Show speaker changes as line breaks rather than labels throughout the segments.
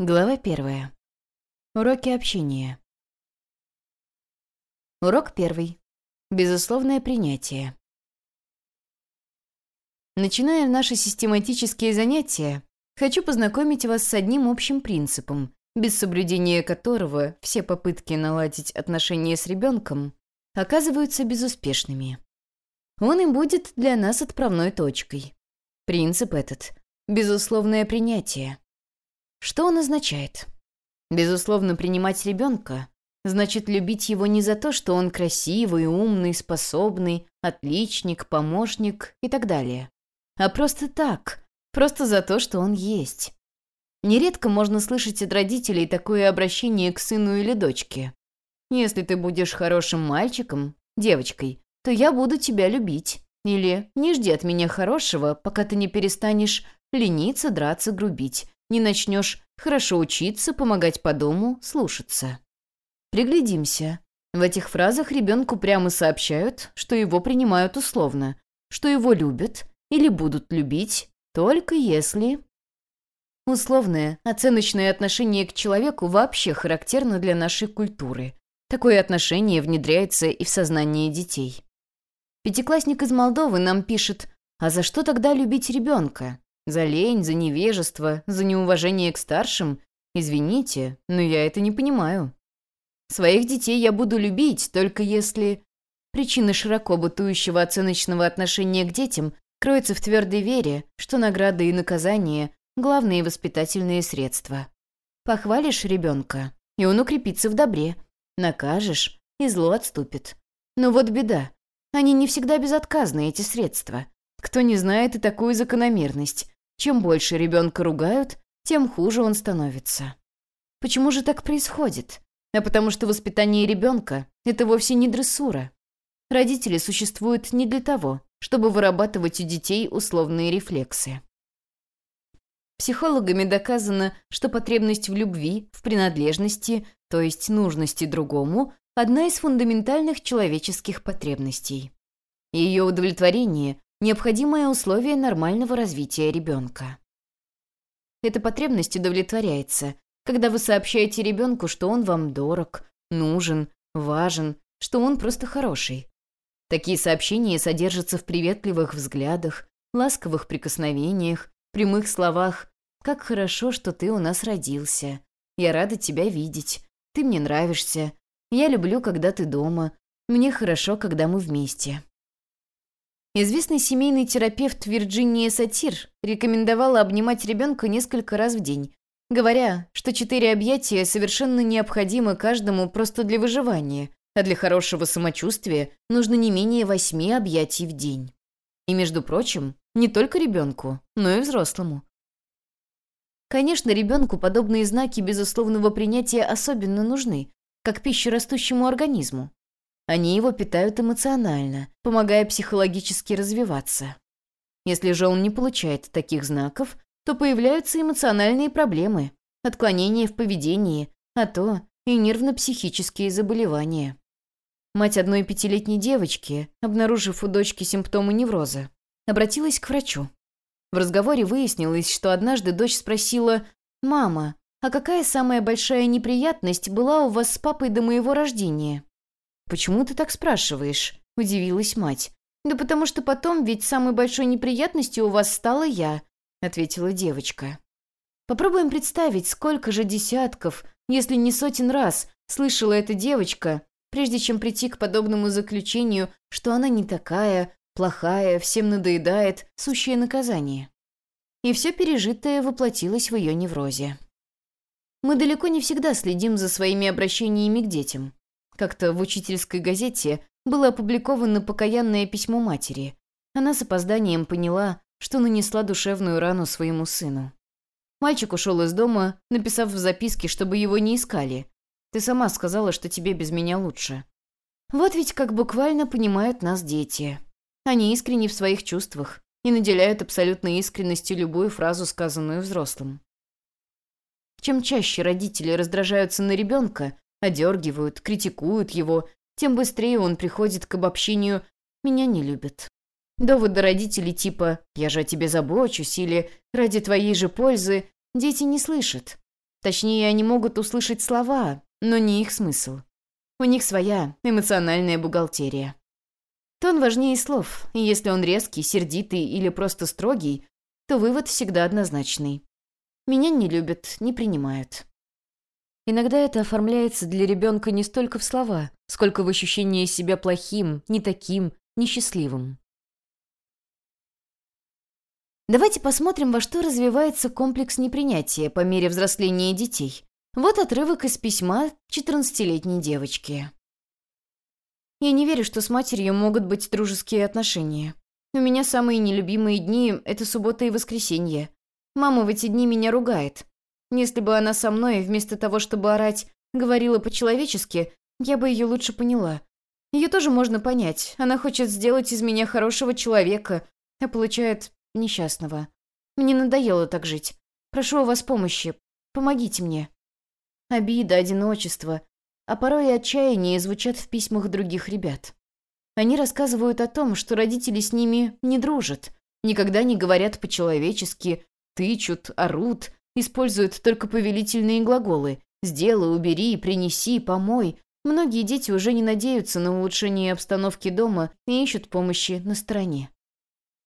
Глава первая. Уроки общения. Урок первый. Безусловное принятие. Начиная наши систематические занятия, хочу познакомить вас с одним общим принципом, без соблюдения которого все попытки наладить отношения с ребенком оказываются безуспешными. Он и будет для нас отправной точкой. Принцип этот – безусловное принятие – что он означает? Безусловно, принимать ребенка значит любить его не за то, что он красивый, умный, способный, отличник, помощник и так далее, а просто так, просто за то, что он есть. Нередко можно слышать от родителей такое обращение к сыну или дочке. «Если ты будешь хорошим мальчиком, девочкой, то я буду тебя любить». Или «Не жди от меня хорошего, пока ты не перестанешь лениться, драться, грубить не начнешь хорошо учиться, помогать по дому, слушаться. Приглядимся. В этих фразах ребенку прямо сообщают, что его принимают условно, что его любят или будут любить, только если... Условное, оценочное отношение к человеку вообще характерно для нашей культуры. Такое отношение внедряется и в сознание детей. Пятиклассник из Молдовы нам пишет, а за что тогда любить ребенка? За лень, за невежество, за неуважение к старшим? Извините, но я это не понимаю. Своих детей я буду любить, только если... Причина широко бытующего оценочного отношения к детям кроется в твердой вере, что награды и наказания – главные воспитательные средства. Похвалишь ребенка, и он укрепится в добре. Накажешь, и зло отступит. Но вот беда. Они не всегда безотказны, эти средства. Кто не знает и такую закономерность. Чем больше ребенка ругают, тем хуже он становится. Почему же так происходит? А потому что воспитание ребенка – это вовсе не дрессура. Родители существуют не для того, чтобы вырабатывать у детей условные рефлексы. Психологами доказано, что потребность в любви, в принадлежности, то есть нужности другому, одна из фундаментальных человеческих потребностей. Ее удовлетворение необходимое условие нормального развития ребенка. Эта потребность удовлетворяется, когда вы сообщаете ребенку, что он вам дорог, нужен, важен, что он просто хороший. Такие сообщения содержатся в приветливых взглядах, ласковых прикосновениях, прямых словах «Как хорошо, что ты у нас родился. Я рада тебя видеть. Ты мне нравишься. Я люблю, когда ты дома. Мне хорошо, когда мы вместе». Известный семейный терапевт Вирджиния Сатир рекомендовала обнимать ребенка несколько раз в день, говоря, что четыре объятия совершенно необходимы каждому просто для выживания, а для хорошего самочувствия нужно не менее восьми объятий в день. И, между прочим, не только ребенку, но и взрослому. Конечно, ребенку подобные знаки безусловного принятия особенно нужны, как пища растущему организму. Они его питают эмоционально, помогая психологически развиваться. Если же он не получает таких знаков, то появляются эмоциональные проблемы, отклонения в поведении, а то и нервно-психические заболевания. Мать одной пятилетней девочки, обнаружив у дочки симптомы невроза, обратилась к врачу. В разговоре выяснилось, что однажды дочь спросила «Мама, а какая самая большая неприятность была у вас с папой до моего рождения?» «Почему ты так спрашиваешь?» – удивилась мать. «Да потому что потом ведь самой большой неприятностью у вас стала я», – ответила девочка. Попробуем представить, сколько же десятков, если не сотен раз, слышала эта девочка, прежде чем прийти к подобному заключению, что она не такая, плохая, всем надоедает, сущее наказание. И все пережитое воплотилось в ее неврозе. Мы далеко не всегда следим за своими обращениями к детям. Как-то в учительской газете было опубликовано покаянное письмо матери. Она с опозданием поняла, что нанесла душевную рану своему сыну. Мальчик ушел из дома, написав в записке, чтобы его не искали. «Ты сама сказала, что тебе без меня лучше». Вот ведь как буквально понимают нас дети. Они искренни в своих чувствах и наделяют абсолютной искренностью любую фразу, сказанную взрослым. Чем чаще родители раздражаются на ребенка, одергивают, критикуют его, тем быстрее он приходит к обобщению «меня не любят». Доводы родителей типа «я же о тебе забочусь» или «ради твоей же пользы» дети не слышат. Точнее, они могут услышать слова, но не их смысл. У них своя эмоциональная бухгалтерия. Тон важнее слов, и если он резкий, сердитый или просто строгий, то вывод всегда однозначный. Меня не любят, не принимают. Иногда это оформляется для ребенка не столько в слова, сколько в ощущении себя плохим, не таким, несчастливым. Давайте посмотрим, во что развивается комплекс непринятия по мере взросления детей. Вот отрывок из письма 14-летней девочки. Я не верю, что с матерью могут быть дружеские отношения. У меня самые нелюбимые дни — это суббота и воскресенье. Мама в эти дни меня ругает. Если бы она со мной, вместо того, чтобы орать, говорила по-человечески, я бы ее лучше поняла. Ее тоже можно понять. Она хочет сделать из меня хорошего человека, а получает несчастного. Мне надоело так жить. Прошу у вас помощи. Помогите мне. Обида, одиночество, а порой и отчаяние звучат в письмах других ребят. Они рассказывают о том, что родители с ними не дружат, никогда не говорят по-человечески, тычут, орут, используют только повелительные глаголы «сделай», «убери», «принеси», «помой». Многие дети уже не надеются на улучшение обстановки дома и ищут помощи на стороне.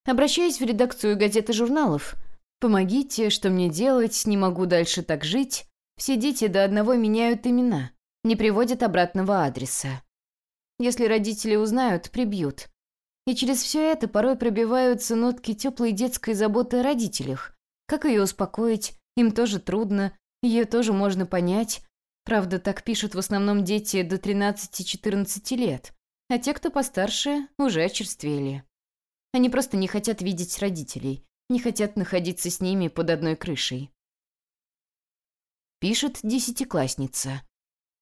Обращаясь в редакцию газет и журналов, «Помогите, что мне делать, не могу дальше так жить», все дети до одного меняют имена не приводят обратного адреса. Если родители узнают, прибьют. И через все это порой пробиваются нотки теплой детской заботы о родителях. Как ее успокоить, им тоже трудно, ее тоже можно понять. Правда, так пишут в основном дети до 13-14 лет, а те, кто постарше, уже очерствели. Они просто не хотят видеть родителей, не хотят находиться с ними под одной крышей. Пишет десятиклассница.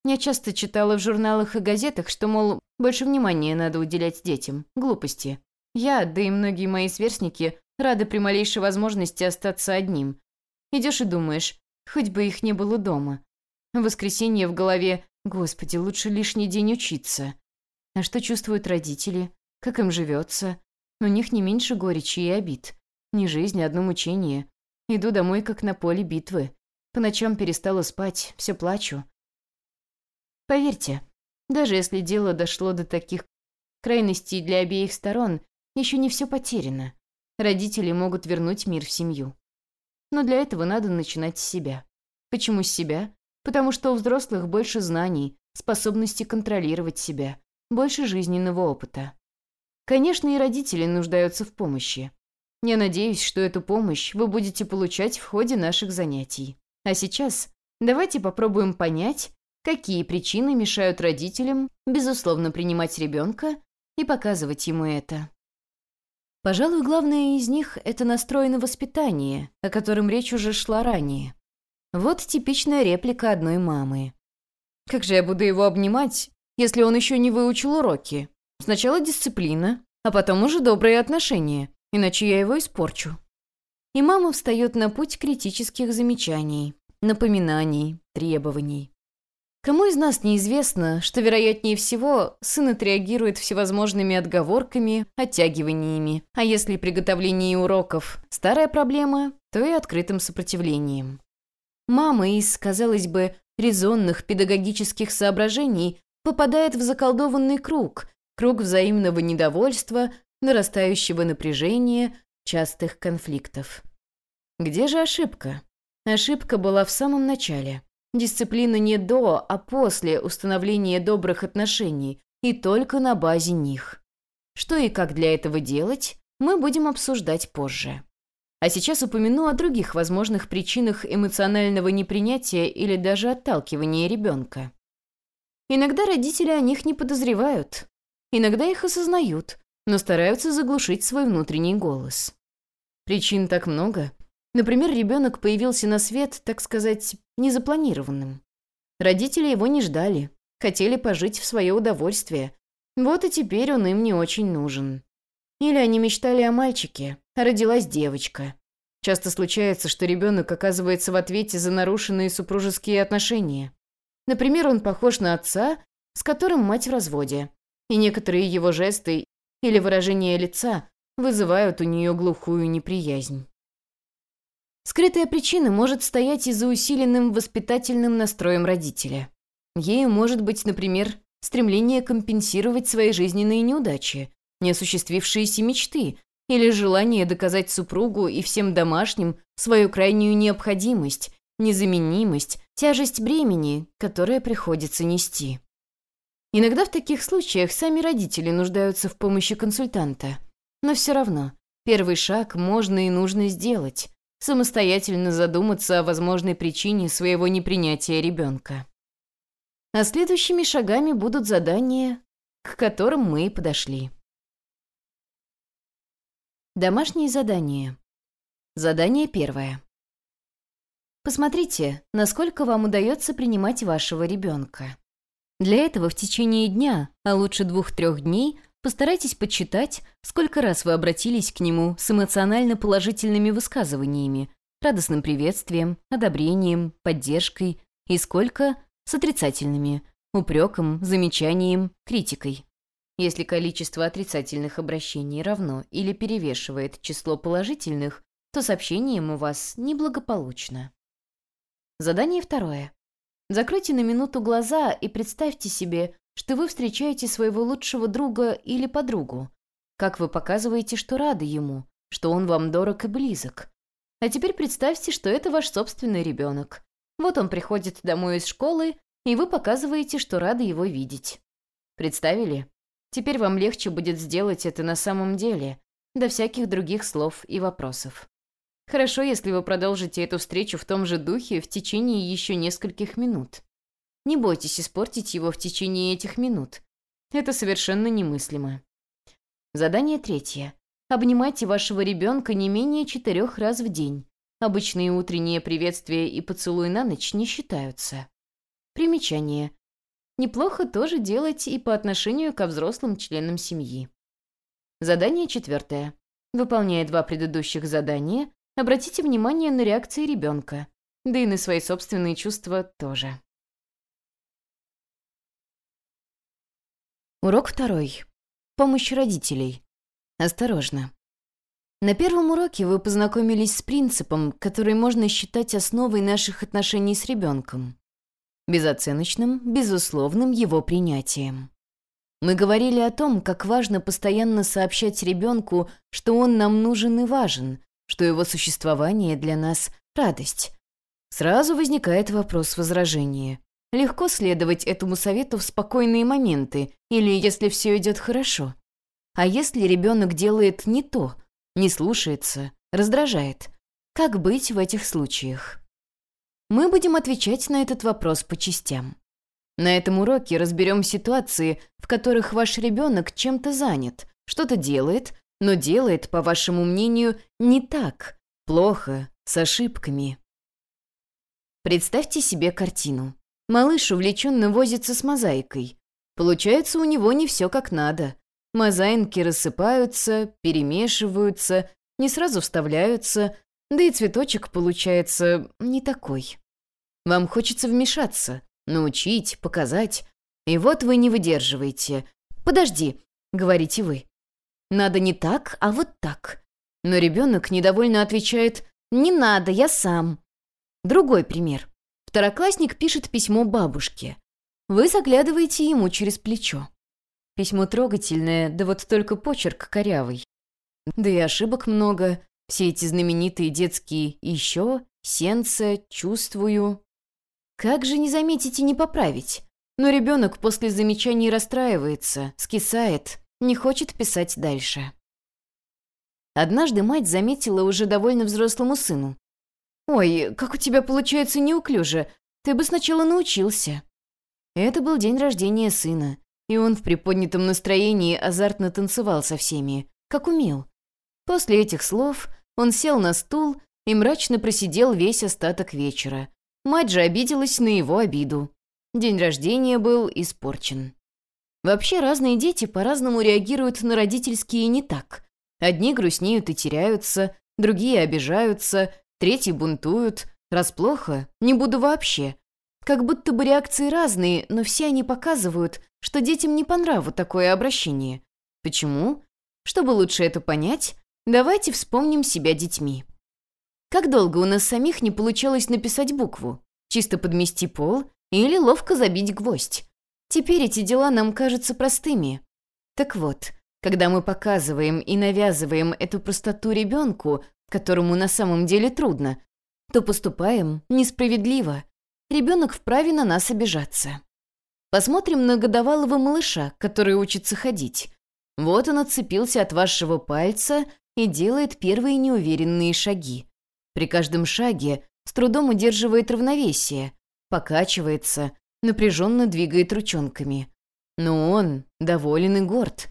Я часто читала в журналах и газетах, что, мол, больше внимания надо уделять детям. Глупости. Я, да и многие мои сверстники, рады при малейшей возможности остаться одним. Идешь и думаешь, хоть бы их не было дома. Воскресенье в голове «Господи, лучше лишний день учиться». А что чувствуют родители? Как им живется? У них не меньше горечи и обид. Не жизнь, а одно мучение. Иду домой, как на поле битвы. По ночам перестала спать, все плачу. Поверьте, даже если дело дошло до таких крайностей для обеих сторон, еще не все потеряно. Родители могут вернуть мир в семью. Но для этого надо начинать с себя. Почему с себя? Потому что у взрослых больше знаний, способности контролировать себя, больше жизненного опыта. Конечно, и родители нуждаются в помощи. Я надеюсь, что эту помощь вы будете получать в ходе наших занятий. А сейчас давайте попробуем понять, какие причины мешают родителям, безусловно, принимать ребенка и показывать ему это. Пожалуй, главное из них – это настрой на воспитание, о котором речь уже шла ранее. Вот типичная реплика одной мамы. «Как же я буду его обнимать, если он еще не выучил уроки? Сначала дисциплина, а потом уже добрые отношения, иначе я его испорчу». И мама встает на путь критических замечаний, напоминаний, требований. Кому из нас неизвестно, что, вероятнее всего, сын отреагирует всевозможными отговорками, оттягиваниями, а если приготовление уроков – старая проблема, то и открытым сопротивлением. Мама из, казалось бы, резонных педагогических соображений попадает в заколдованный круг, круг взаимного недовольства, нарастающего напряжения, частых конфликтов. Где же ошибка? Ошибка была в самом начале – Дисциплина не до, а после установления добрых отношений и только на базе них. Что и как для этого делать, мы будем обсуждать позже. А сейчас упомяну о других возможных причинах эмоционального непринятия или даже отталкивания ребенка. Иногда родители о них не подозревают, иногда их осознают, но стараются заглушить свой внутренний голос. Причин так много, Например, ребенок появился на свет, так сказать, незапланированным. Родители его не ждали, хотели пожить в свое удовольствие. Вот и теперь он им не очень нужен. Или они мечтали о мальчике, а родилась девочка. Часто случается, что ребенок оказывается в ответе за нарушенные супружеские отношения. Например, он похож на отца, с которым мать в разводе, и некоторые его жесты или выражения лица вызывают у нее глухую неприязнь. Скрытая причина может стоять и за усиленным воспитательным настроем родителя. Ею может быть, например, стремление компенсировать свои жизненные неудачи, неосуществившиеся мечты или желание доказать супругу и всем домашним свою крайнюю необходимость, незаменимость, тяжесть бремени, которое приходится нести. Иногда в таких случаях сами родители нуждаются в помощи консультанта. Но все равно, первый шаг можно и нужно сделать – самостоятельно задуматься о возможной причине своего непринятия ребенка. А следующими шагами будут задания, к которым мы и подошли. Домашние задания. Задание первое. Посмотрите, насколько вам удается принимать вашего ребенка. Для этого в течение дня, а лучше двух-трех дней, постарайтесь подсчитать, сколько раз вы обратились к нему с эмоционально положительными высказываниями, радостным приветствием, одобрением, поддержкой и сколько с отрицательными, упреком, замечанием, критикой. Если количество отрицательных обращений равно или перевешивает число положительных, то с общением у вас неблагополучно. Задание второе. Закройте на минуту глаза и представьте себе, что вы встречаете своего лучшего друга или подругу. Как вы показываете, что рады ему, что он вам дорог и близок. А теперь представьте, что это ваш собственный ребенок. Вот он приходит домой из школы, и вы показываете, что рады его видеть. Представили? Теперь вам легче будет сделать это на самом деле, до всяких других слов и вопросов. Хорошо, если вы продолжите эту встречу в том же духе в течение еще нескольких минут. Не бойтесь испортить его в течение этих минут. Это совершенно немыслимо. Задание третье. Обнимайте вашего ребенка не менее четырех раз в день. Обычные утренние приветствия и поцелуй на ночь не считаются. Примечание. Неплохо тоже делать и по отношению ко взрослым членам семьи. Задание четвертое. Выполняя два предыдущих задания, Обратите внимание на реакции ребенка, да и на свои собственные чувства тоже. Урок второй. Помощь родителей. Осторожно. На первом уроке вы познакомились с принципом, который можно считать основой наших отношений с ребенком. Безоценочным, безусловным его принятием. Мы говорили о том, как важно постоянно сообщать ребенку, что он нам нужен и важен, что его существование для нас — радость. Сразу возникает вопрос возражения. Легко следовать этому совету в спокойные моменты или если все идет хорошо. А если ребенок делает не то, не слушается, раздражает, как быть в этих случаях? Мы будем отвечать на этот вопрос по частям. На этом уроке разберем ситуации, в которых ваш ребенок чем-то занят, что-то делает, но делает, по вашему мнению, не так, плохо, с ошибками. Представьте себе картину. Малыш увлеченно возится с мозаикой. Получается у него не все как надо. Мозаинки рассыпаются, перемешиваются, не сразу вставляются, да и цветочек получается не такой. Вам хочется вмешаться, научить, показать. И вот вы не выдерживаете. «Подожди», — говорите вы. Надо не так, а вот так. Но ребенок недовольно отвечает «Не надо, я сам». Другой пример. Второклассник пишет письмо бабушке. Вы заглядываете ему через плечо. Письмо трогательное, да вот только почерк корявый. Да и ошибок много. Все эти знаменитые детские «еще», «сенце», «чувствую». Как же не заметить и не поправить? Но ребенок после замечаний расстраивается, скисает, не хочет писать дальше. Однажды мать заметила уже довольно взрослому сыну. «Ой, как у тебя получается неуклюже. Ты бы сначала научился». Это был день рождения сына, и он в приподнятом настроении азартно танцевал со всеми, как умел. После этих слов он сел на стул и мрачно просидел весь остаток вечера. Мать же обиделась на его обиду. День рождения был испорчен. Вообще разные дети по-разному реагируют на родительские не так. Одни грустнеют и теряются, другие обижаются, третьи бунтуют. Раз плохо, не буду вообще. Как будто бы реакции разные, но все они показывают, что детям не по нраву такое обращение. Почему? Чтобы лучше это понять, давайте вспомним себя детьми. Как долго у нас самих не получалось написать букву? Чисто подмести пол или ловко забить гвоздь? Теперь эти дела нам кажутся простыми. Так вот, когда мы показываем и навязываем эту простоту ребенку, которому на самом деле трудно, то поступаем несправедливо. Ребенок вправе на нас обижаться. Посмотрим на годовалого малыша, который учится ходить. Вот он отцепился от вашего пальца и делает первые неуверенные шаги. При каждом шаге с трудом удерживает равновесие, покачивается, напряженно двигает ручонками. Но он доволен и горд.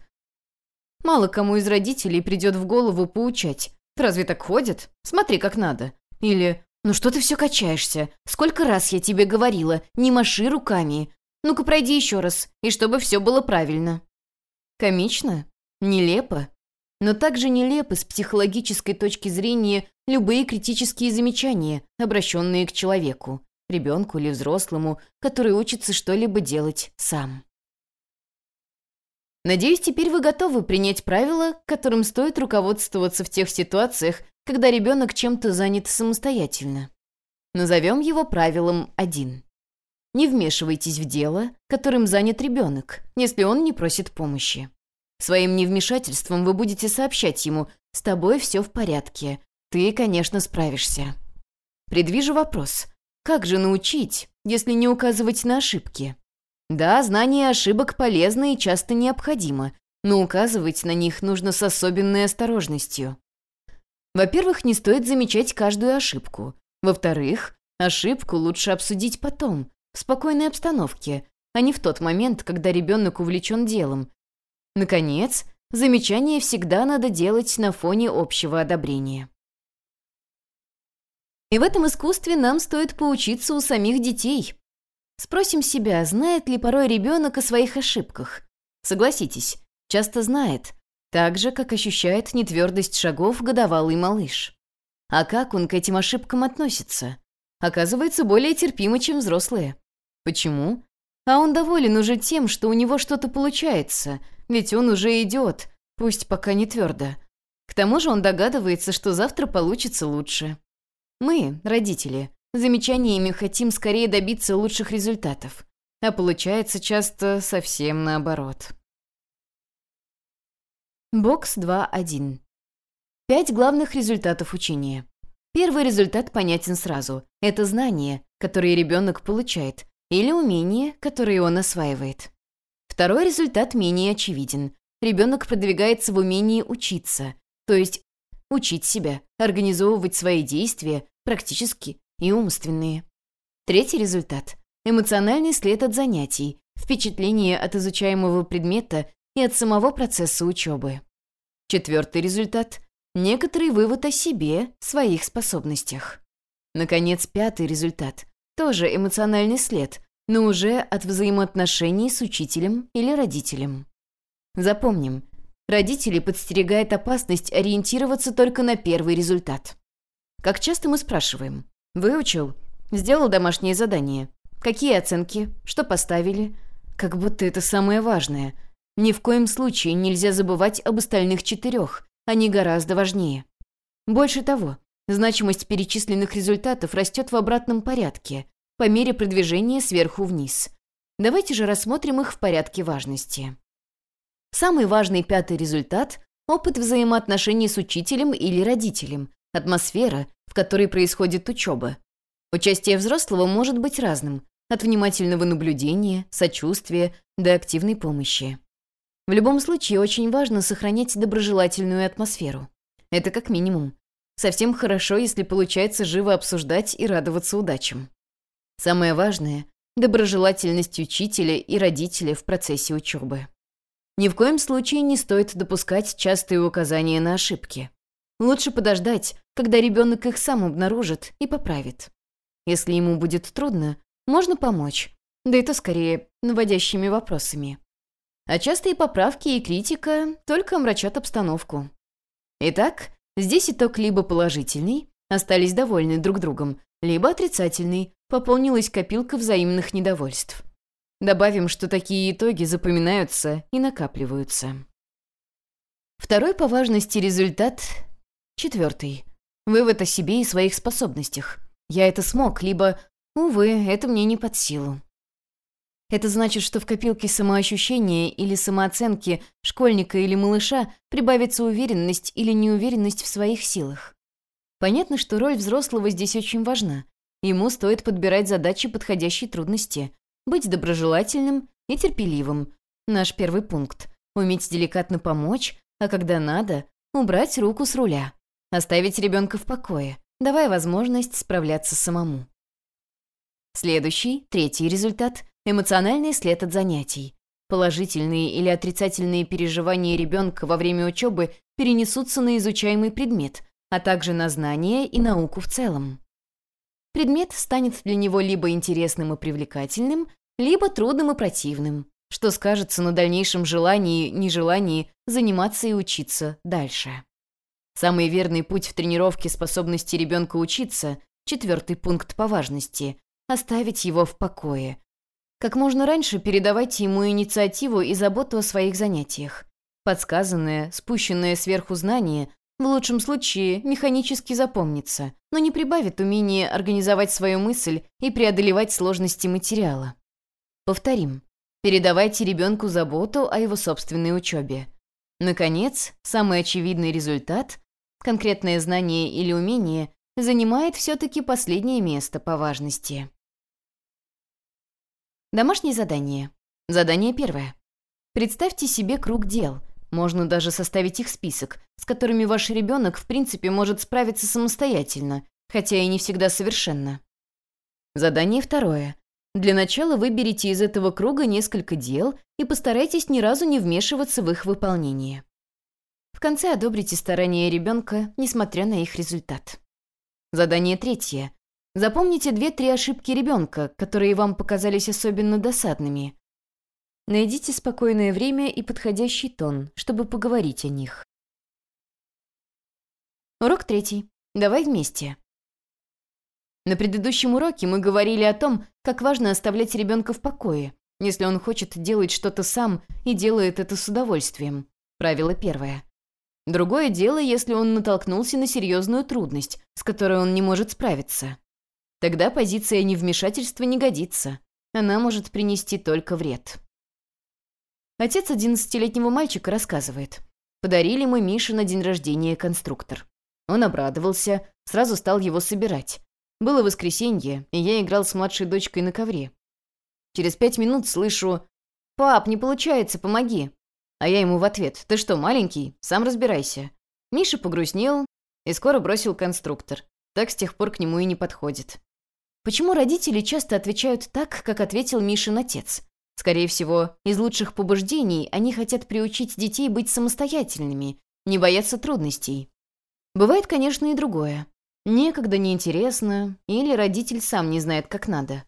Мало кому из родителей придет в голову поучать. Разве так ходят? Смотри, как надо. Или «Ну что ты все качаешься? Сколько раз я тебе говорила, не маши руками. Ну-ка пройди еще раз, и чтобы все было правильно». Комично? Нелепо? Но также нелепы с психологической точки зрения любые критические замечания, обращенные к человеку, ребенку или взрослому, который учится что-либо делать сам. Надеюсь, теперь вы готовы принять правила, которым стоит руководствоваться в тех ситуациях, когда ребенок чем-то занят самостоятельно. Назовем его правилом 1. Не вмешивайтесь в дело, которым занят ребенок, если он не просит помощи. Своим невмешательством вы будете сообщать ему «с тобой все в порядке, ты, конечно, справишься». Предвижу вопрос. Как же научить, если не указывать на ошибки? Да, знание ошибок полезно и часто необходимо, но указывать на них нужно с особенной осторожностью. Во-первых, не стоит замечать каждую ошибку. Во-вторых, ошибку лучше обсудить потом, в спокойной обстановке, а не в тот момент, когда ребенок увлечен делом. Наконец, замечание всегда надо делать на фоне общего одобрения. И в этом искусстве нам стоит поучиться у самих детей – Спросим себя, знает ли порой ребенок о своих ошибках. Согласитесь, часто знает, так же, как ощущает нетвердость шагов годовалый малыш. А как он к этим ошибкам относится? Оказывается, более терпимо, чем взрослые. Почему? А он доволен уже тем, что у него что-то получается, ведь он уже идет, пусть пока не твердо. К тому же он догадывается, что завтра получится лучше. Мы, родители, Замечаниями хотим скорее добиться лучших результатов, а получается часто совсем наоборот. Бокс 2.1. Пять главных результатов учения. Первый результат понятен сразу. Это знание, которое ребенок получает, или умение, которое он осваивает. Второй результат менее очевиден. Ребенок продвигается в умении учиться, то есть учить себя, организовывать свои действия, практически и умственные. Третий результат – эмоциональный след от занятий, впечатление от изучаемого предмета и от самого процесса учебы. Четвертый результат – некоторый вывод о себе, своих способностях. Наконец, пятый результат – тоже эмоциональный след, но уже от взаимоотношений с учителем или родителем. Запомним, родители подстерегает опасность ориентироваться только на первый результат. Как часто мы спрашиваем, Выучил? Сделал домашнее задание? Какие оценки? Что поставили? Как будто это самое важное. Ни в коем случае нельзя забывать об остальных четырех. Они гораздо важнее. Больше того, значимость перечисленных результатов растет в обратном порядке, по мере продвижения сверху вниз. Давайте же рассмотрим их в порядке важности. Самый важный пятый результат – опыт взаимоотношений с учителем или родителем, атмосфера, в которой происходит учеба. Участие взрослого может быть разным, от внимательного наблюдения, сочувствия до активной помощи. В любом случае, очень важно сохранять доброжелательную атмосферу. Это как минимум. Совсем хорошо, если получается живо обсуждать и радоваться удачам. Самое важное – доброжелательность учителя и родителя в процессе учебы. Ни в коем случае не стоит допускать частые указания на ошибки. Лучше подождать, когда ребенок их сам обнаружит и поправит. Если ему будет трудно, можно помочь, да это скорее наводящими вопросами. А частые поправки и критика только омрачат обстановку. Итак, здесь итог либо положительный, остались довольны друг другом, либо отрицательный, пополнилась копилка взаимных недовольств. Добавим, что такие итоги запоминаются и накапливаются. Второй по важности результат Четвертый. Вывод о себе и своих способностях. Я это смог, либо «Увы, это мне не под силу». Это значит, что в копилке самоощущения или самооценки школьника или малыша прибавится уверенность или неуверенность в своих силах. Понятно, что роль взрослого здесь очень важна. Ему стоит подбирать задачи подходящей трудности, быть доброжелательным и терпеливым. Наш первый пункт – уметь деликатно помочь, а когда надо – убрать руку с руля, оставить ребенка в покое, давая возможность справляться самому. Следующий, третий результат – эмоциональный след от занятий. Положительные или отрицательные переживания ребенка во время учебы перенесутся на изучаемый предмет, а также на знания и науку в целом. Предмет станет для него либо интересным и привлекательным, либо трудным и противным, что скажется на дальнейшем желании, нежелании заниматься и учиться дальше. Самый верный путь в тренировке способности ребенка учиться, четвертый пункт по важности, оставить его в покое. Как можно раньше передавайте ему инициативу и заботу о своих занятиях. Подсказанное, спущенное сверху знание в лучшем случае механически запомнится, но не прибавит умения организовать свою мысль и преодолевать сложности материала. Повторим. Передавайте ребенку заботу о его собственной учебе. Наконец, самый очевидный результат – конкретное знание или умение – занимает все-таки последнее место по важности. Домашнее задание. Задание первое. Представьте себе круг дел. Можно даже составить их список, с которыми ваш ребенок в принципе может справиться самостоятельно, хотя и не всегда совершенно. Задание второе. Для начала выберите из этого круга несколько дел и постарайтесь ни разу не вмешиваться в их выполнение. В конце одобрите старания ребенка, несмотря на их результат. Задание третье. Запомните две-три ошибки ребенка, которые вам показались особенно досадными. Найдите спокойное время и подходящий тон, чтобы поговорить о них. Урок третий. Давай вместе. На предыдущем уроке мы говорили о том, как важно оставлять ребенка в покое, если он хочет делать что-то сам и делает это с удовольствием. Правило первое. Другое дело, если он натолкнулся на серьезную трудность, с которой он не может справиться. Тогда позиция невмешательства не годится. Она может принести только вред. Отец 11-летнего мальчика рассказывает. Подарили мы Мише на день рождения конструктор. Он обрадовался, сразу стал его собирать. Было воскресенье, и я играл с младшей дочкой на ковре. Через пять минут слышу «Пап, не получается, помоги». А я ему в ответ «Ты что, маленький? Сам разбирайся». Миша погрустнел и скоро бросил конструктор. Так с тех пор к нему и не подходит. Почему родители часто отвечают так, как ответил Мишин отец? Скорее всего, из лучших побуждений они хотят приучить детей быть самостоятельными, не бояться трудностей. Бывает, конечно, и другое. Некогда неинтересно, или родитель сам не знает, как надо.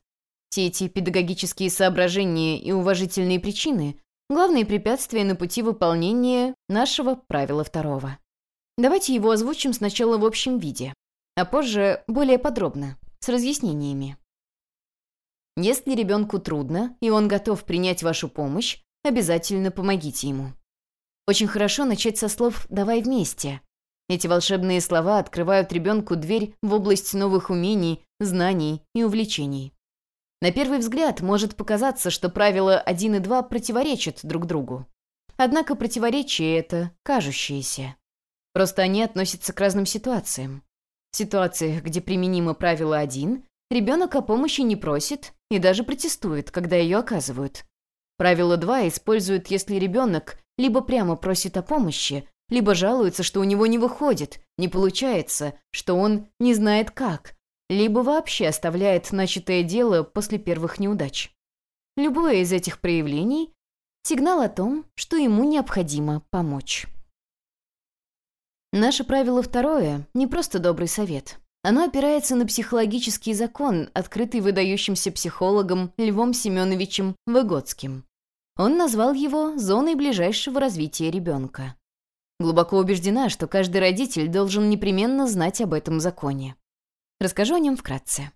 Все эти педагогические соображения и уважительные причины – главные препятствия на пути выполнения нашего правила второго. Давайте его озвучим сначала в общем виде, а позже более подробно с разъяснениями. Если ребенку трудно, и он готов принять вашу помощь, обязательно помогите ему. Очень хорошо начать со слов «давай вместе». Эти волшебные слова открывают ребенку дверь в область новых умений, знаний и увлечений. На первый взгляд может показаться, что правила 1 и 2 противоречат друг другу. Однако противоречие это кажущееся. Просто они относятся к разным ситуациям. В ситуациях, где применимо правило 1, ребенок о помощи не просит и даже протестует, когда ее оказывают. Правило 2 используют, если ребенок либо прямо просит о помощи, либо жалуется, что у него не выходит, не получается, что он не знает как, либо вообще оставляет начатое дело после первых неудач. Любое из этих проявлений – сигнал о том, что ему необходимо помочь. Наше правило второе – не просто добрый совет. Оно опирается на психологический закон, открытый выдающимся психологом Львом Семеновичем Выгодским. Он назвал его «зоной ближайшего развития ребенка». Глубоко убеждена, что каждый родитель должен непременно знать об этом законе. Расскажу о нем вкратце.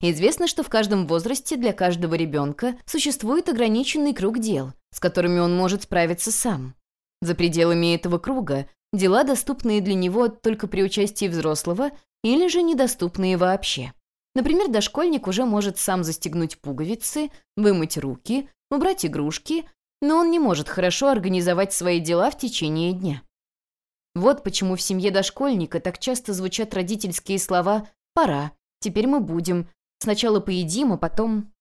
Известно, что в каждом возрасте для каждого ребенка существует ограниченный круг дел, с которыми он может справиться сам. За пределами этого круга дела, доступные для него только при участии взрослого или же недоступные вообще. Например, дошкольник уже может сам застегнуть пуговицы, вымыть руки, убрать игрушки, но он не может хорошо организовать свои дела в течение дня. Вот почему в семье дошкольника так часто звучат родительские слова «пора», «теперь мы будем», «сначала поедим, а потом...»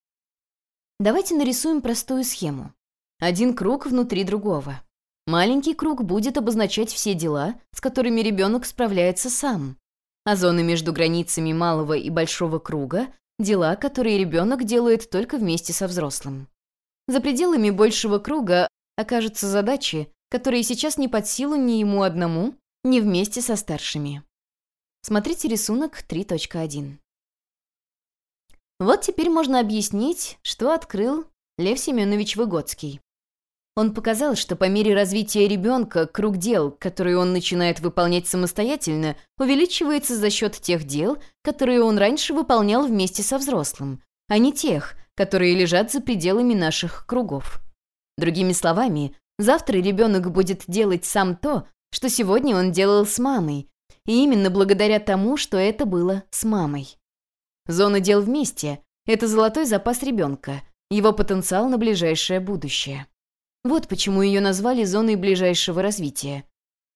Давайте нарисуем простую схему. Один круг внутри другого. Маленький круг будет обозначать все дела, с которыми ребенок справляется сам. А зоны между границами малого и большого круга – дела, которые ребенок делает только вместе со взрослым. За пределами большего круга окажутся задачи, которые сейчас не под силу ни ему одному, ни вместе со старшими. Смотрите рисунок 3.1. Вот теперь можно объяснить, что открыл Лев Семенович Выгодский. Он показал, что по мере развития ребенка круг дел, которые он начинает выполнять самостоятельно, увеличивается за счет тех дел, которые он раньше выполнял вместе со взрослым, а не тех, которые лежат за пределами наших кругов. Другими словами, завтра ребенок будет делать сам то, что сегодня он делал с мамой, и именно благодаря тому, что это было с мамой. Зона дел вместе – это золотой запас ребенка, его потенциал на ближайшее будущее. Вот почему ее назвали зоной ближайшего развития.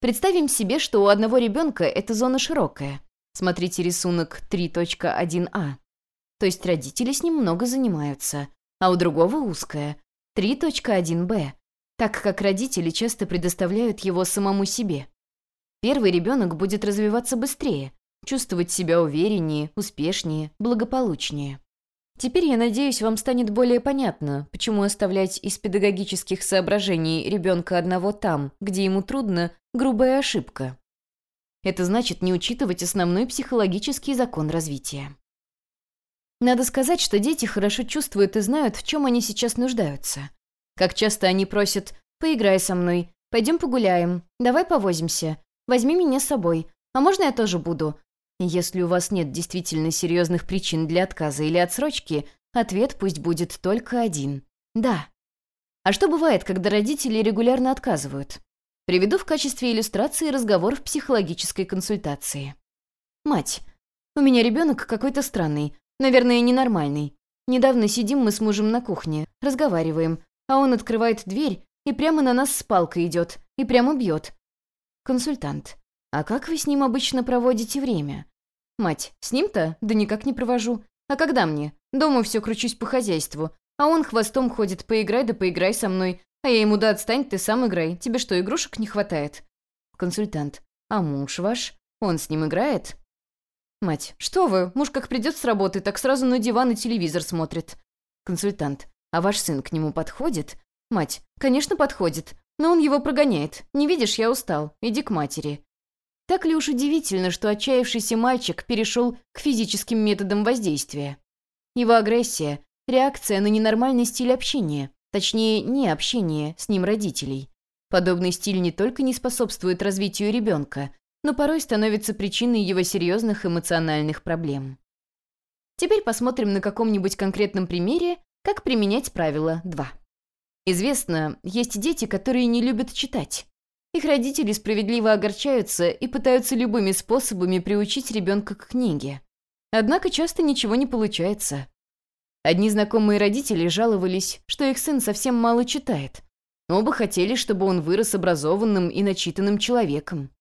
Представим себе, что у одного ребенка эта зона широкая. Смотрите рисунок 3.1а. То есть родители с ним много занимаются, а у другого узкая 3.1б, так как родители часто предоставляют его самому себе. Первый ребенок будет развиваться быстрее, чувствовать себя увереннее, успешнее, благополучнее. Теперь, я надеюсь, вам станет более понятно, почему оставлять из педагогических соображений ребенка одного там, где ему трудно, грубая ошибка. Это значит не учитывать основной психологический закон развития. Надо сказать, что дети хорошо чувствуют и знают, в чем они сейчас нуждаются. Как часто они просят «поиграй со мной», «пойдем погуляем», «давай повозимся», «возьми меня с собой», «а можно я тоже буду», если у вас нет действительно серьезных причин для отказа или отсрочки, ответ пусть будет только один – да. А что бывает, когда родители регулярно отказывают? Приведу в качестве иллюстрации разговор в психологической консультации. Мать, у меня ребенок какой-то странный, наверное, ненормальный. Недавно сидим мы с мужем на кухне, разговариваем, а он открывает дверь и прямо на нас с палкой идет, и прямо бьет. Консультант. «А как вы с ним обычно проводите время?» «Мать, с ним-то? Да никак не провожу. А когда мне? Дома все кручусь по хозяйству. А он хвостом ходит, поиграй да поиграй со мной. А я ему, да отстань, ты сам играй. Тебе что, игрушек не хватает?» Консультант. «А муж ваш? Он с ним играет?» Мать. «Что вы? Муж как придет с работы, так сразу на диван и телевизор смотрит». Консультант. «А ваш сын к нему подходит?» Мать. «Конечно, подходит. Но он его прогоняет. Не видишь, я устал. Иди к матери». Так ли уж удивительно, что отчаявшийся мальчик перешел к физическим методам воздействия? Его агрессия – реакция на ненормальный стиль общения, точнее, не общения с ним родителей. Подобный стиль не только не способствует развитию ребенка, но порой становится причиной его серьезных эмоциональных проблем. Теперь посмотрим на каком-нибудь конкретном примере, как применять правило 2. Известно, есть дети, которые не любят читать. Их родители справедливо огорчаются и пытаются любыми способами приучить ребенка к книге. Однако часто ничего не получается. Одни знакомые родители жаловались, что их сын совсем мало читает. Оба хотели, чтобы он вырос образованным и начитанным человеком.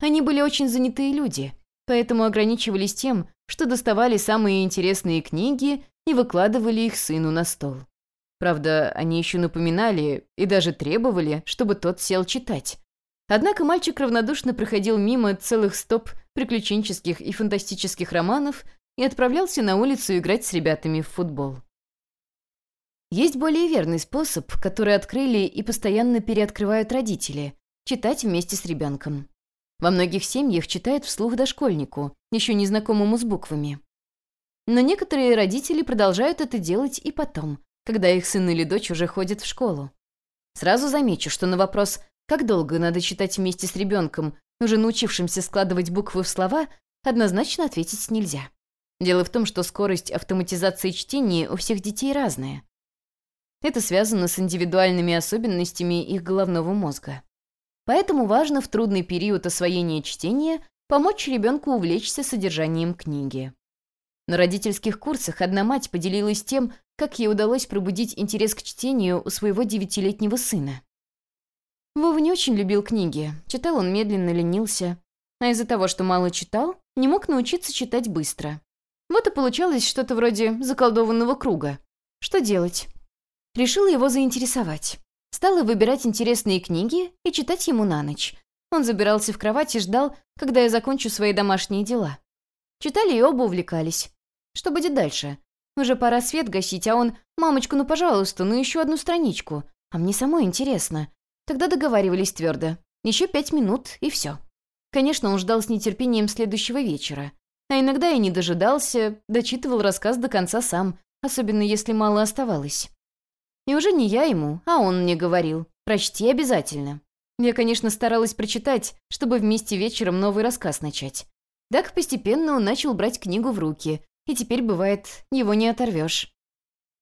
Они были очень занятые люди, поэтому ограничивались тем, что доставали самые интересные книги и выкладывали их сыну на стол. Правда, они еще напоминали и даже требовали, чтобы тот сел читать. Однако мальчик равнодушно проходил мимо целых стоп приключенческих и фантастических романов и отправлялся на улицу играть с ребятами в футбол. Есть более верный способ, который открыли и постоянно переоткрывают родители – читать вместе с ребенком. Во многих семьях читают вслух дошкольнику, еще незнакомому с буквами. Но некоторые родители продолжают это делать и потом, когда их сын или дочь уже ходят в школу. Сразу замечу, что на вопрос как долго надо читать вместе с ребенком, уже научившимся складывать буквы в слова, однозначно ответить нельзя. Дело в том, что скорость автоматизации чтения у всех детей разная. Это связано с индивидуальными особенностями их головного мозга. Поэтому важно в трудный период освоения чтения помочь ребенку увлечься содержанием книги. На родительских курсах одна мать поделилась тем, как ей удалось пробудить интерес к чтению у своего девятилетнего сына. Вова не очень любил книги, читал он медленно, ленился, а из-за того, что мало читал, не мог научиться читать быстро. Вот и получалось что-то вроде заколдованного круга. Что делать? Решила его заинтересовать. Стала выбирать интересные книги и читать ему на ночь. Он забирался в кровать и ждал, когда я закончу свои домашние дела. Читали и оба увлекались. Что будет дальше? Уже пора свет гасить, а он «Мамочку, ну, пожалуйста, ну еще одну страничку. А мне самой интересно». Тогда договаривались твердо. Еще пять минут, и все. Конечно, он ждал с нетерпением следующего вечера. А иногда и не дожидался, дочитывал рассказ до конца сам, особенно если мало оставалось. И уже не я ему, а он мне говорил. «Прочти обязательно». Я, конечно, старалась прочитать, чтобы вместе вечером новый рассказ начать. Так постепенно он начал брать книгу в руки, и теперь, бывает, его не оторвешь.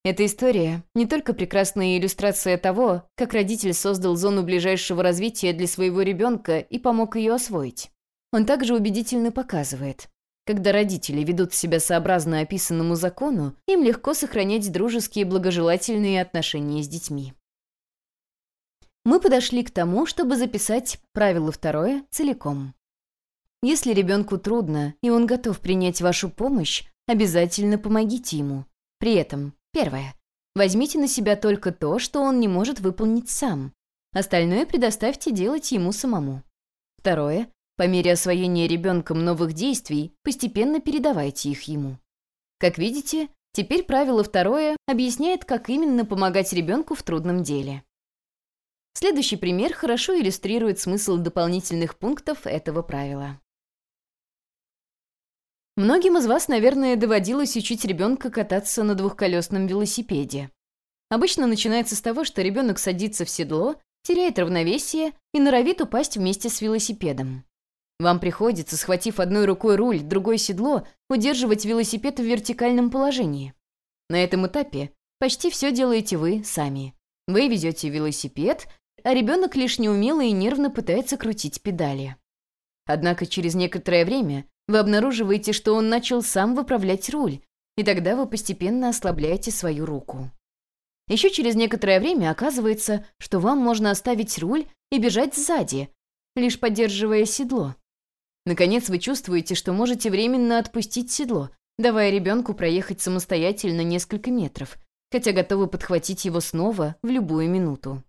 Эта история не только прекрасная иллюстрация того, как родитель создал зону ближайшего развития для своего ребенка и помог ее освоить. Он также убедительно показывает, когда родители ведут себя сообразно описанному закону, им легко сохранять дружеские благожелательные отношения с детьми. Мы подошли к тому, чтобы записать правило второе целиком. Если ребенку трудно, и он готов принять вашу помощь, обязательно помогите ему. При этом, первое, возьмите на себя только то, что он не может выполнить сам. Остальное предоставьте делать ему самому. Второе, по мере освоения ребенком новых действий, постепенно передавайте их ему. Как видите, теперь правило второе объясняет, как именно помогать ребенку в трудном деле. Следующий пример хорошо иллюстрирует смысл дополнительных пунктов этого правила. Многим из вас, наверное, доводилось учить ребенка кататься на двухколесном велосипеде. Обычно начинается с того, что ребенок садится в седло, теряет равновесие и норовит упасть вместе с велосипедом. Вам приходится, схватив одной рукой руль, другой седло, удерживать велосипед в вертикальном положении. На этом этапе почти все делаете вы сами. Вы везете велосипед, а ребенок лишь неумело и нервно пытается крутить педали. Однако через некоторое время вы обнаруживаете, что он начал сам выправлять руль, и тогда вы постепенно ослабляете свою руку. Еще через некоторое время оказывается, что вам можно оставить руль и бежать сзади, лишь поддерживая седло. Наконец вы чувствуете, что можете временно отпустить седло, давая ребенку проехать самостоятельно несколько метров, хотя готовы подхватить его снова в любую минуту.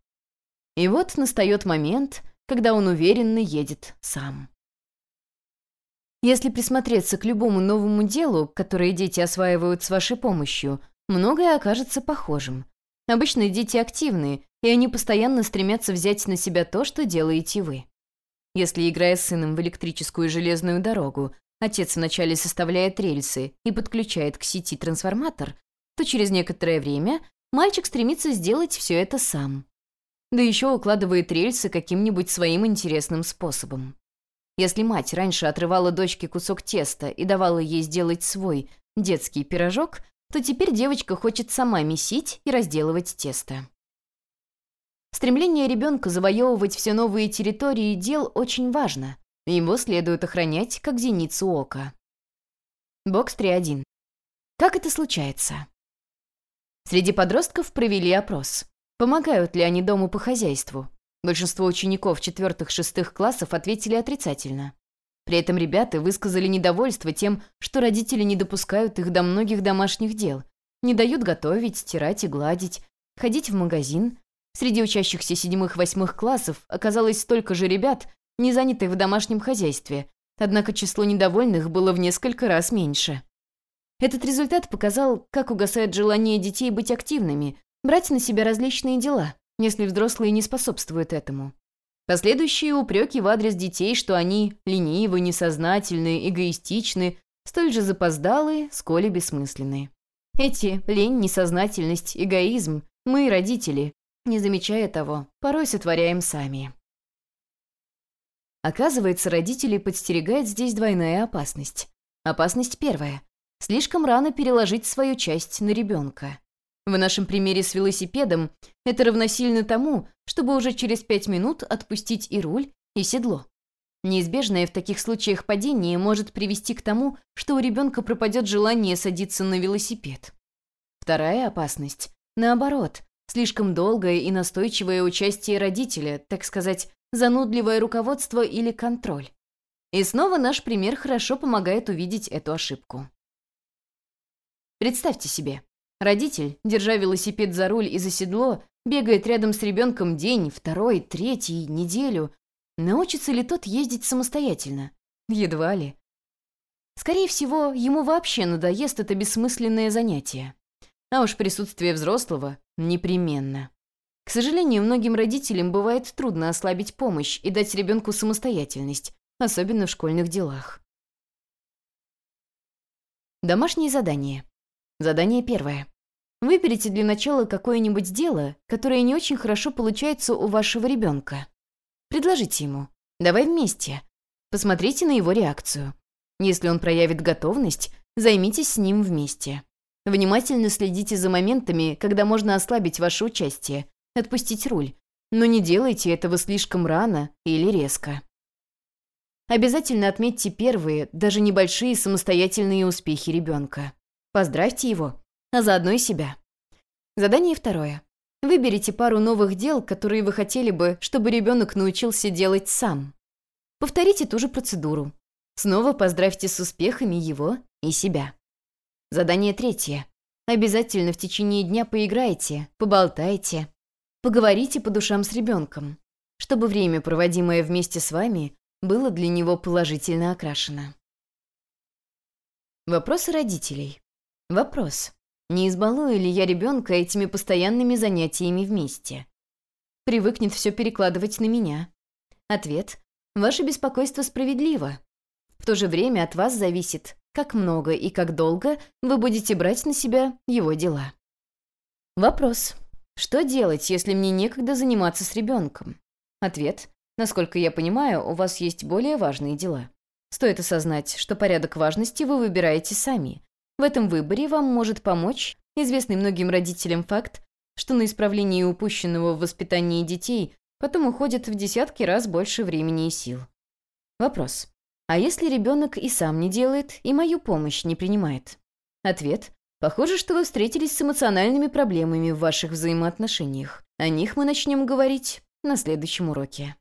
И вот настает момент, когда он уверенно едет сам. Если присмотреться к любому новому делу, которое дети осваивают с вашей помощью, многое окажется похожим. Обычно дети активные, и они постоянно стремятся взять на себя то, что делаете вы. Если, играя с сыном в электрическую железную дорогу, отец вначале составляет рельсы и подключает к сети трансформатор, то через некоторое время мальчик стремится сделать все это сам. Да еще укладывает рельсы каким-нибудь своим интересным способом. Если мать раньше отрывала дочке кусок теста и давала ей сделать свой детский пирожок, то теперь девочка хочет сама месить и разделывать тесто. Стремление ребенка завоевывать все новые территории и дел очень важно. Его следует охранять, как зеницу ока. Бокс 3.1. Как это случается? Среди подростков провели опрос. Помогают ли они дому по хозяйству? Большинство учеников четвертых-шестых классов ответили отрицательно. При этом ребята высказали недовольство тем, что родители не допускают их до многих домашних дел, не дают готовить, стирать и гладить, ходить в магазин, Среди учащихся седьмых-восьмых классов оказалось столько же ребят, не занятых в домашнем хозяйстве, однако число недовольных было в несколько раз меньше. Этот результат показал, как угасает желание детей быть активными, брать на себя различные дела, если взрослые не способствуют этому. Последующие упреки в адрес детей, что они ленивы, несознательны, эгоистичны, столь же запоздалые, сколь и бессмысленные. Эти лень, несознательность, эгоизм мы, родители, не замечая того, порой сотворяем сами. Оказывается, родителей подстерегает здесь двойная опасность. Опасность первая. Слишком рано переложить свою часть на ребенка. В нашем примере с велосипедом это равносильно тому, чтобы уже через пять минут отпустить и руль, и седло. Неизбежное в таких случаях падение может привести к тому, что у ребенка пропадет желание садиться на велосипед. Вторая опасность – наоборот, слишком долгое и настойчивое участие родителя, так сказать, занудливое руководство или контроль. И снова наш пример хорошо помогает увидеть эту ошибку. Представьте себе, родитель, держа велосипед за руль и за седло, бегает рядом с ребенком день, второй, третий, неделю, Научится ли тот ездить самостоятельно? Едва ли. Скорее всего, ему вообще надоест это бессмысленное занятие. А уж присутствие взрослого непременно. К сожалению, многим родителям бывает трудно ослабить помощь и дать ребенку самостоятельность, особенно в школьных делах. Домашние задания. Задание первое. Выберите для начала какое-нибудь дело, которое не очень хорошо получается у вашего ребенка. Предложите ему. Давай вместе. Посмотрите на его реакцию. Если он проявит готовность, займитесь с ним вместе. Внимательно следите за моментами, когда можно ослабить ваше участие, отпустить руль. Но не делайте этого слишком рано или резко. Обязательно отметьте первые, даже небольшие самостоятельные успехи ребенка. Поздравьте его, а заодно и себя. Задание второе. Выберите пару новых дел, которые вы хотели бы, чтобы ребенок научился делать сам. Повторите ту же процедуру. Снова поздравьте с успехами его и себя. Задание третье. Обязательно в течение дня поиграйте, поболтайте, поговорите по душам с ребенком, чтобы время, проводимое вместе с вами, было для него положительно окрашено. Вопросы родителей. Вопрос. Не избалую ли я ребенка этими постоянными занятиями вместе? Привыкнет все перекладывать на меня. Ответ. Ваше беспокойство справедливо. В то же время от вас зависит, как много и как долго вы будете брать на себя его дела. Вопрос. Что делать, если мне некогда заниматься с ребенком? Ответ. Насколько я понимаю, у вас есть более важные дела. Стоит осознать, что порядок важности вы выбираете сами, в этом выборе вам может помочь известный многим родителям факт, что на исправление упущенного в воспитании детей потом уходит в десятки раз больше времени и сил. Вопрос. А если ребенок и сам не делает, и мою помощь не принимает? Ответ. Похоже, что вы встретились с эмоциональными проблемами в ваших взаимоотношениях. О них мы начнем говорить на следующем уроке.